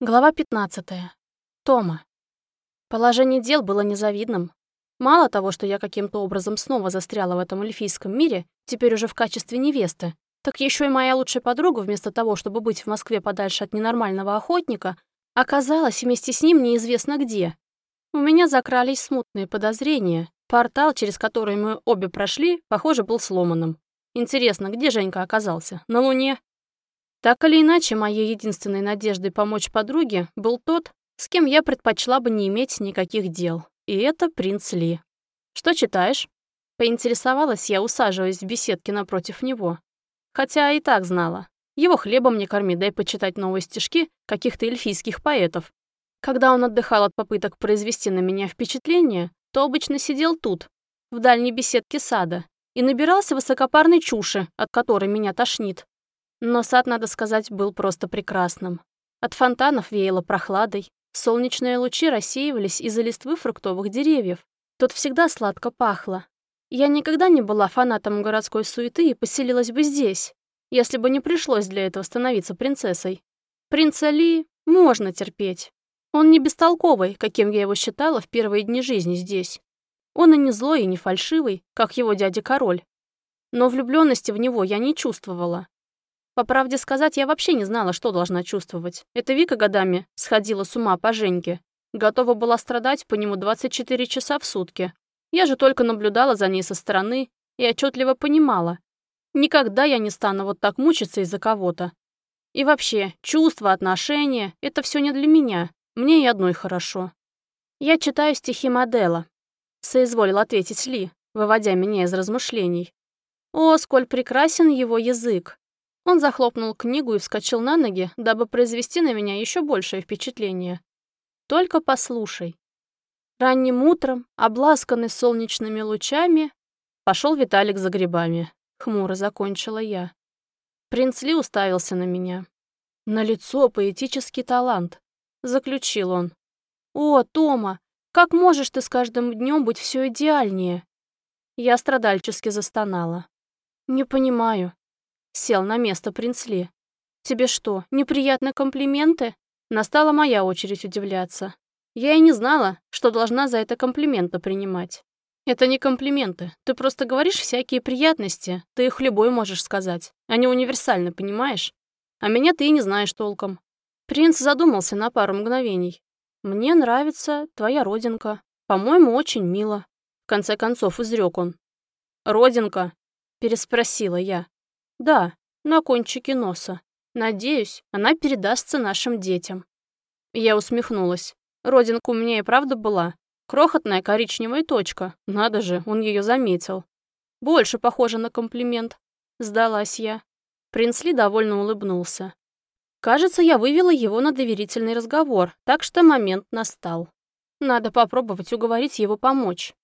Глава 15. Тома. Положение дел было незавидным. Мало того, что я каким-то образом снова застряла в этом эльфийском мире, теперь уже в качестве невесты, так еще и моя лучшая подруга, вместо того, чтобы быть в Москве подальше от ненормального охотника, оказалась вместе с ним неизвестно где. У меня закрались смутные подозрения. Портал, через который мы обе прошли, похоже, был сломанным. Интересно, где Женька оказался? На Луне? Так или иначе, моей единственной надеждой помочь подруге был тот, с кем я предпочла бы не иметь никаких дел. И это принц Ли. «Что читаешь?» Поинтересовалась я, усаживаясь в беседке напротив него. Хотя и так знала. Его хлебом не корми, дай почитать новые стишки каких-то эльфийских поэтов. Когда он отдыхал от попыток произвести на меня впечатление, то обычно сидел тут, в дальней беседке сада, и набирался высокопарной чуши, от которой меня тошнит. Но сад, надо сказать, был просто прекрасным. От фонтанов веяло прохладой, солнечные лучи рассеивались из-за листвы фруктовых деревьев. Тут всегда сладко пахло. Я никогда не была фанатом городской суеты и поселилась бы здесь, если бы не пришлось для этого становиться принцессой. Принца Ли можно терпеть. Он не бестолковый, каким я его считала в первые дни жизни здесь. Он и не злой, и не фальшивый, как его дядя-король. Но влюбленности в него я не чувствовала. По правде сказать, я вообще не знала, что должна чувствовать. Это Вика годами сходила с ума по Женьке. Готова была страдать по нему 24 часа в сутки. Я же только наблюдала за ней со стороны и отчетливо понимала. Никогда я не стану вот так мучиться из-за кого-то. И вообще, чувства, отношения — это все не для меня. Мне и одной хорошо. Я читаю стихи Модела. Соизволил ответить Ли, выводя меня из размышлений. О, сколь прекрасен его язык! Он захлопнул книгу и вскочил на ноги, дабы произвести на меня еще большее впечатление. «Только послушай». Ранним утром, обласканный солнечными лучами, пошел Виталик за грибами. Хмуро закончила я. Принц Ли уставился на меня. На лицо поэтический талант. Заключил он. «О, Тома, как можешь ты с каждым днем быть все идеальнее?» Я страдальчески застонала. «Не понимаю. Сел на место принц Ли. «Тебе что, неприятные комплименты?» Настала моя очередь удивляться. Я и не знала, что должна за это комплименты принимать. Это не комплименты. Ты просто говоришь всякие приятности. Ты их любой можешь сказать. Они универсальны, понимаешь? А меня ты и не знаешь толком. Принц задумался на пару мгновений. «Мне нравится твоя родинка. По-моему, очень мило». В конце концов, изрек он. «Родинка?» – переспросила я. Да, на кончике носа. Надеюсь, она передастся нашим детям. Я усмехнулась. Родинка у меня и правда была. Крохотная коричневая точка. Надо же, он ее заметил. Больше похоже на комплимент. Сдалась я. Принц Ли довольно улыбнулся. Кажется, я вывела его на доверительный разговор, так что момент настал. Надо попробовать уговорить его помочь.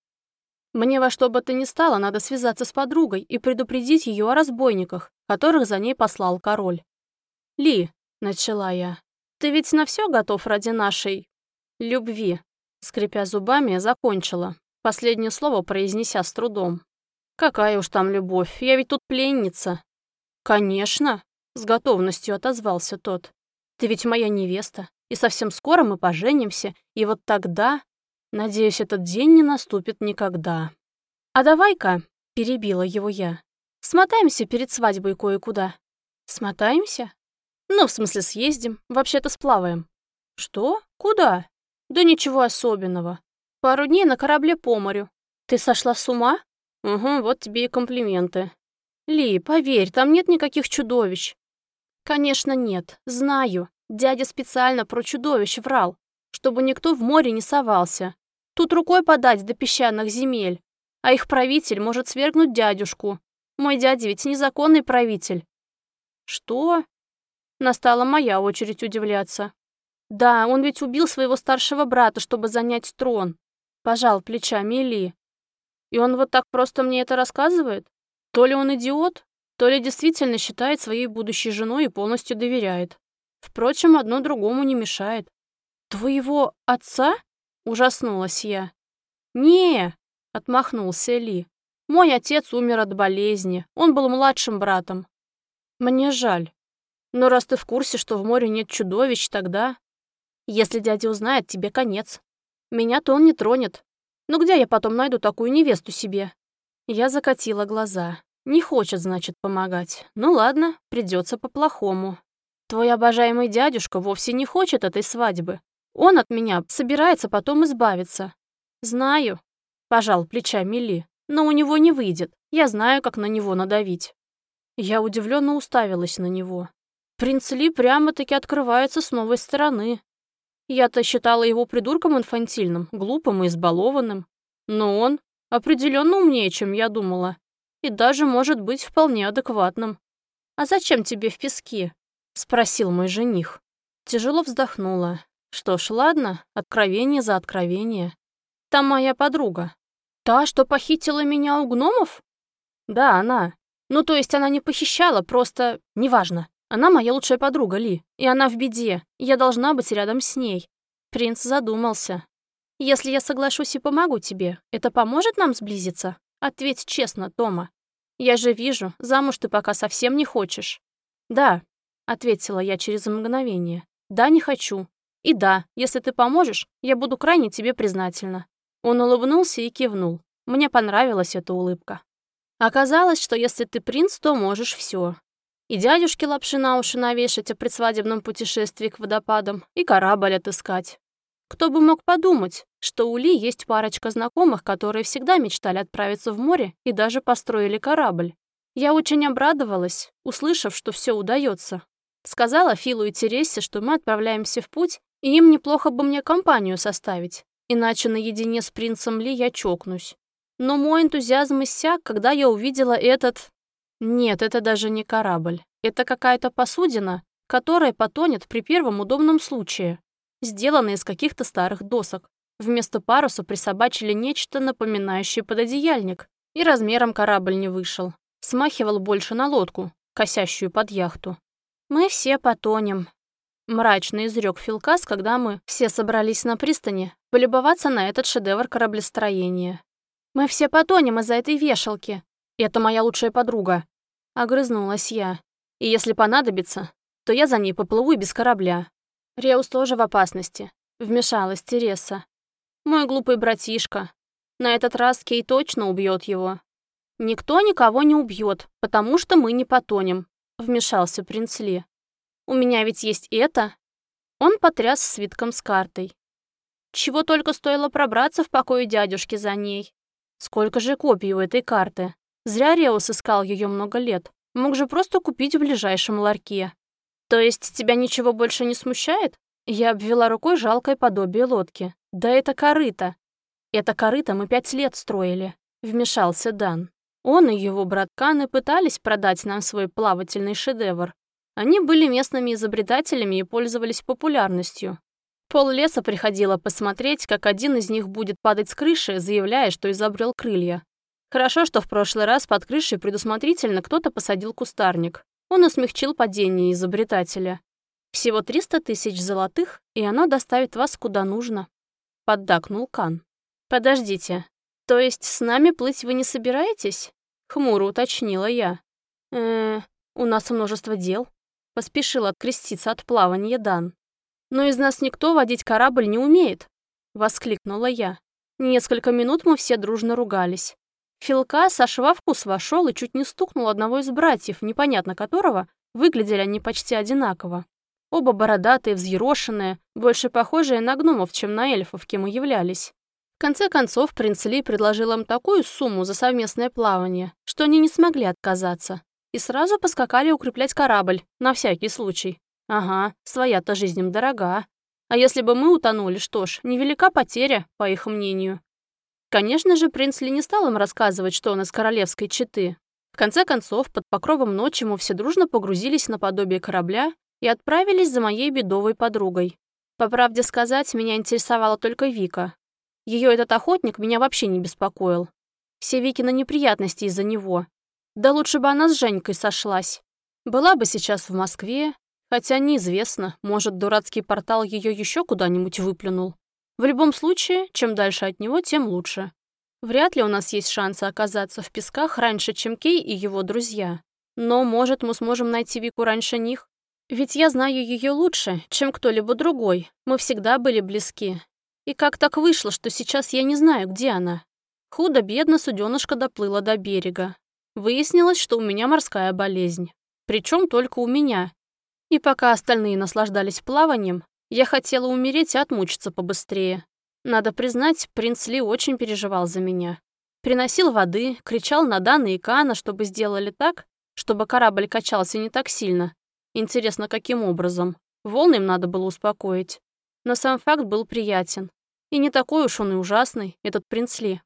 Мне во что бы то ни стало надо связаться с подругой и предупредить ее о разбойниках, которых за ней послал король. «Ли», — начала я, — «ты ведь на все готов ради нашей... любви?» Скрипя зубами, закончила, последнее слово произнеся с трудом. «Какая уж там любовь, я ведь тут пленница». «Конечно», — с готовностью отозвался тот. «Ты ведь моя невеста, и совсем скоро мы поженимся, и вот тогда Надеюсь, этот день не наступит никогда. А давай-ка, перебила его я, смотаемся перед свадьбой кое-куда. Смотаемся? Ну, в смысле, съездим, вообще-то сплаваем. Что? Куда? Да ничего особенного. Пару дней на корабле по морю. Ты сошла с ума? Угу, вот тебе и комплименты. Ли, поверь, там нет никаких чудовищ. Конечно, нет, знаю. Дядя специально про чудовищ врал, чтобы никто в море не совался. Тут рукой подать до песчаных земель. А их правитель может свергнуть дядюшку. Мой дядя ведь незаконный правитель. Что? Настала моя очередь удивляться. Да, он ведь убил своего старшего брата, чтобы занять трон. Пожал плечами Ли. И он вот так просто мне это рассказывает? То ли он идиот, то ли действительно считает своей будущей женой и полностью доверяет. Впрочем, одно другому не мешает. Твоего отца? Ужаснулась я. «Не!» — отмахнулся Ли. «Мой отец умер от болезни. Он был младшим братом. Мне жаль. Но раз ты в курсе, что в море нет чудовищ, тогда...» Если дядя узнает, тебе конец. Меня-то он не тронет. Но где я потом найду такую невесту себе? Я закатила глаза. Не хочет, значит, помогать. Ну ладно, придется по-плохому. Твой обожаемый дядюшка вовсе не хочет этой свадьбы. Он от меня собирается потом избавиться. Знаю, пожал плечами Ли, но у него не выйдет. Я знаю, как на него надавить. Я удивленно уставилась на него. Принц Ли прямо-таки открывается с новой стороны. Я-то считала его придурком инфантильным, глупым и избалованным. Но он определенно умнее, чем я думала и даже может быть вполне адекватным. «А зачем тебе в песке?» — спросил мой жених. Тяжело вздохнула. Что ж, ладно, откровение за откровение. Там моя подруга. Та, что похитила меня у гномов? Да, она. Ну, то есть она не похищала, просто... Неважно. Она моя лучшая подруга, Ли. И она в беде. Я должна быть рядом с ней. Принц задумался. Если я соглашусь и помогу тебе, это поможет нам сблизиться? Ответь честно, Тома. Я же вижу, замуж ты пока совсем не хочешь. Да, ответила я через мгновение. Да, не хочу. И да, если ты поможешь, я буду крайне тебе признательна. Он улыбнулся и кивнул. Мне понравилась эта улыбка. Оказалось, что если ты принц, то можешь все. И дядюшке лапши на уши навешать о предсвадебном путешествии к водопадам, и корабль отыскать. Кто бы мог подумать, что у Ли есть парочка знакомых, которые всегда мечтали отправиться в море и даже построили корабль. Я очень обрадовалась, услышав, что все удается. Сказала Филу и Тересе, что мы отправляемся в путь, им неплохо бы мне компанию составить, иначе наедине с принцем Ли я чокнусь. Но мой энтузиазм иссяк, когда я увидела этот... Нет, это даже не корабль. Это какая-то посудина, которая потонет при первом удобном случае сделанный из каких-то старых досок. Вместо паруса присобачили нечто, напоминающее пододеяльник, и размером корабль не вышел. Смахивал больше на лодку, косящую под яхту. «Мы все потонем», — мрачно изрек Филкас, когда мы все собрались на пристани полюбоваться на этот шедевр кораблестроения. «Мы все потонем из-за этой вешалки. Это моя лучшая подруга», — огрызнулась я. «И если понадобится, то я за ней поплыву и без корабля. Реус тоже в опасности. Вмешалась Тереса. Мой глупый братишка. На этот раз Кей точно убьет его. Никто никого не убьет, потому что мы не потонем. Вмешался принц Ли. У меня ведь есть это. Он потряс свитком с картой. Чего только стоило пробраться в покое дядюшки за ней. Сколько же копий у этой карты. Зря Реус искал ее много лет. Мог же просто купить в ближайшем ларьке. «То есть тебя ничего больше не смущает?» Я обвела рукой жалкое подобие лодки. «Да это корыто!» «Это корыто мы пять лет строили», — вмешался Дан. Он и его брат Каны пытались продать нам свой плавательный шедевр. Они были местными изобретателями и пользовались популярностью. Пол леса приходило посмотреть, как один из них будет падать с крыши, заявляя, что изобрел крылья. Хорошо, что в прошлый раз под крышей предусмотрительно кто-то посадил кустарник. Он усмягчил падение изобретателя. Всего 300 тысяч золотых, и оно доставит вас куда нужно. Поддакнул Кан. Подождите, то есть с нами плыть вы не собираетесь? Хмуро уточнила я. э у нас множество дел. Поспешил откреститься от плавания Дан. Но из нас никто водить корабль не умеет. Воскликнула я. Несколько минут мы все дружно ругались. Филка со шва вкус вошел и чуть не стукнул одного из братьев, непонятно которого, выглядели они почти одинаково. Оба бородатые, взъерошенные, больше похожие на гномов, чем на эльфов, кем и являлись. В конце концов, принц Ли предложил им такую сумму за совместное плавание, что они не смогли отказаться. И сразу поскакали укреплять корабль, на всякий случай. Ага, своя-то жизнь им дорога. А если бы мы утонули, что ж, невелика потеря, по их мнению. Конечно же, принц Ли не стал им рассказывать, что он из королевской четы. В конце концов, под покровом ночи мы все дружно погрузились на подобие корабля и отправились за моей бедовой подругой. По правде сказать, меня интересовала только Вика. Ее этот охотник меня вообще не беспокоил. Все Вики на неприятности из-за него. Да лучше бы она с Женькой сошлась. Была бы сейчас в Москве, хотя неизвестно, может, дурацкий портал ее еще куда-нибудь выплюнул. В любом случае, чем дальше от него, тем лучше. Вряд ли у нас есть шансы оказаться в песках раньше, чем Кей и его друзья. Но, может, мы сможем найти Вику раньше них? Ведь я знаю ее лучше, чем кто-либо другой. Мы всегда были близки. И как так вышло, что сейчас я не знаю, где она? Худо-бедно суденышко доплыла до берега. Выяснилось, что у меня морская болезнь. Причем только у меня. И пока остальные наслаждались плаванием, я хотела умереть и отмучиться побыстрее. Надо признать, принц Ли очень переживал за меня. Приносил воды, кричал на Дана и Кана, чтобы сделали так, чтобы корабль качался не так сильно. Интересно, каким образом? Волны им надо было успокоить. Но сам факт был приятен. И не такой уж он и ужасный, этот принц Ли.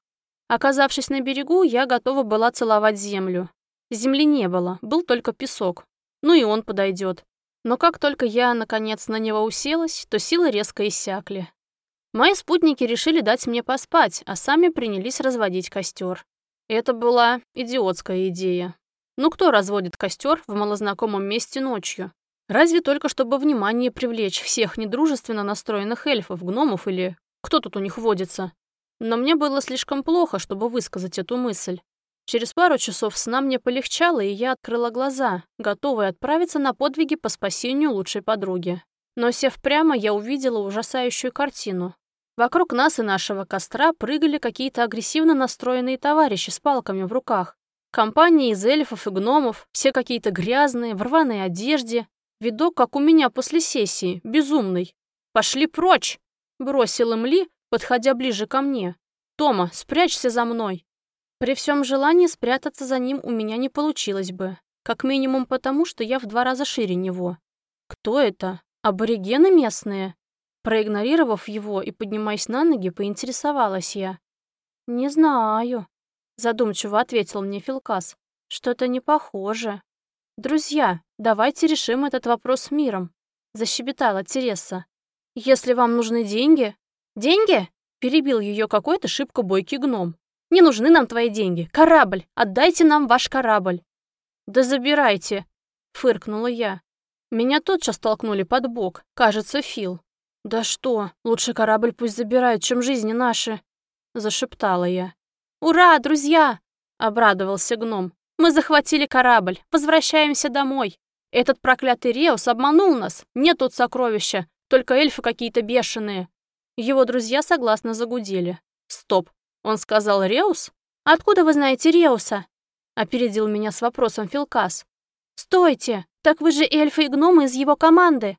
Оказавшись на берегу, я готова была целовать землю. Земли не было, был только песок. Ну и он подойдет. Но как только я, наконец, на него уселась, то силы резко иссякли. Мои спутники решили дать мне поспать, а сами принялись разводить костер. Это была идиотская идея. Ну кто разводит костер в малознакомом месте ночью? Разве только чтобы внимание привлечь всех недружественно настроенных эльфов, гномов или кто тут у них водится. Но мне было слишком плохо, чтобы высказать эту мысль. Через пару часов сна мне полегчало, и я открыла глаза, готовая отправиться на подвиги по спасению лучшей подруги. Но сев прямо, я увидела ужасающую картину. Вокруг нас и нашего костра прыгали какие-то агрессивно настроенные товарищи с палками в руках. Компания из эльфов и гномов, все какие-то грязные, в рваной одежде. Видок, как у меня после сессии, безумный. «Пошли прочь!» — бросил им Ли, подходя ближе ко мне. «Тома, спрячься за мной!» При всем желании спрятаться за ним у меня не получилось бы. Как минимум потому, что я в два раза шире него. Кто это? Аборигены местные? Проигнорировав его и поднимаясь на ноги, поинтересовалась я. «Не знаю», — задумчиво ответил мне Филкас. «Что-то не похоже». «Друзья, давайте решим этот вопрос миром», — защебетала Тереса. «Если вам нужны деньги...» «Деньги?» — перебил ее какой-то шибко бойкий гном. Не нужны нам твои деньги. Корабль! Отдайте нам ваш корабль!» «Да забирайте!» — фыркнула я. Меня тотчас толкнули под бок, кажется, Фил. «Да что, лучше корабль пусть забирают, чем жизни наши!» — зашептала я. «Ура, друзья!» — обрадовался гном. «Мы захватили корабль, возвращаемся домой. Этот проклятый Реус обманул нас, нет тут сокровища, только эльфы какие-то бешеные». Его друзья согласно загудели. «Стоп, он сказал Реус? Откуда вы знаете Реуса? Опередил меня с вопросом Филкас. Стойте, так вы же эльфы и гномы из его команды.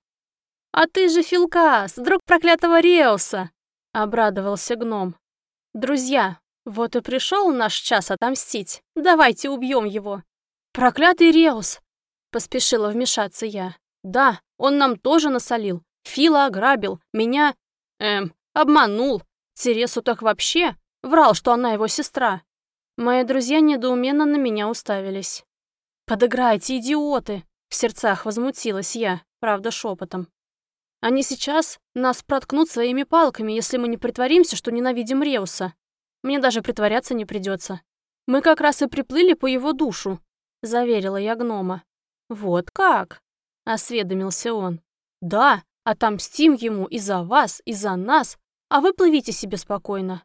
А ты же Филкас, друг проклятого Реуса, обрадовался гном. Друзья, вот и пришел наш час отомстить. Давайте убьем его. Проклятый Реус, поспешила вмешаться я. Да, он нам тоже насолил. Фила ограбил, меня, эм, обманул. Тересу так вообще Врал, что она его сестра. Мои друзья недоуменно на меня уставились. «Подыграйте, идиоты!» В сердцах возмутилась я, правда шепотом. «Они сейчас нас проткнут своими палками, если мы не притворимся, что ненавидим Реуса. Мне даже притворяться не придется. Мы как раз и приплыли по его душу», — заверила я гнома. «Вот как?» — осведомился он. «Да, отомстим ему и за вас, и за нас, а вы плывите себе спокойно.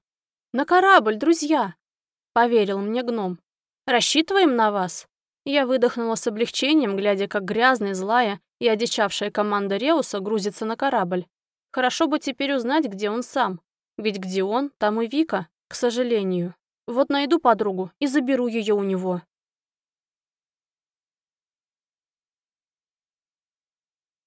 «На корабль, друзья!» — поверил мне гном. «Рассчитываем на вас!» Я выдохнула с облегчением, глядя, как грязная, злая и одичавшая команда Реуса грузится на корабль. Хорошо бы теперь узнать, где он сам. Ведь где он, там и Вика, к сожалению. Вот найду подругу и заберу ее у него.